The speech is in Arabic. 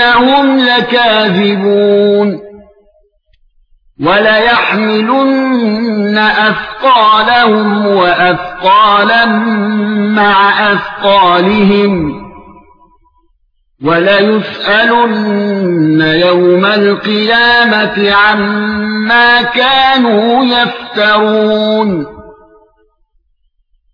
إِنَّهُمْ لَكَاذِبُونَ وَلَا يَحْمِلُنَّ أَثْقَالَهُمْ وَأَثْقَالًا مَعَ أَثْقَالِهِمْ وَلَا يُسْأَلُنَّ يَوْمَ الْقِيَامَةِ عَمَّا كَانُوا يَفْتَرُونَ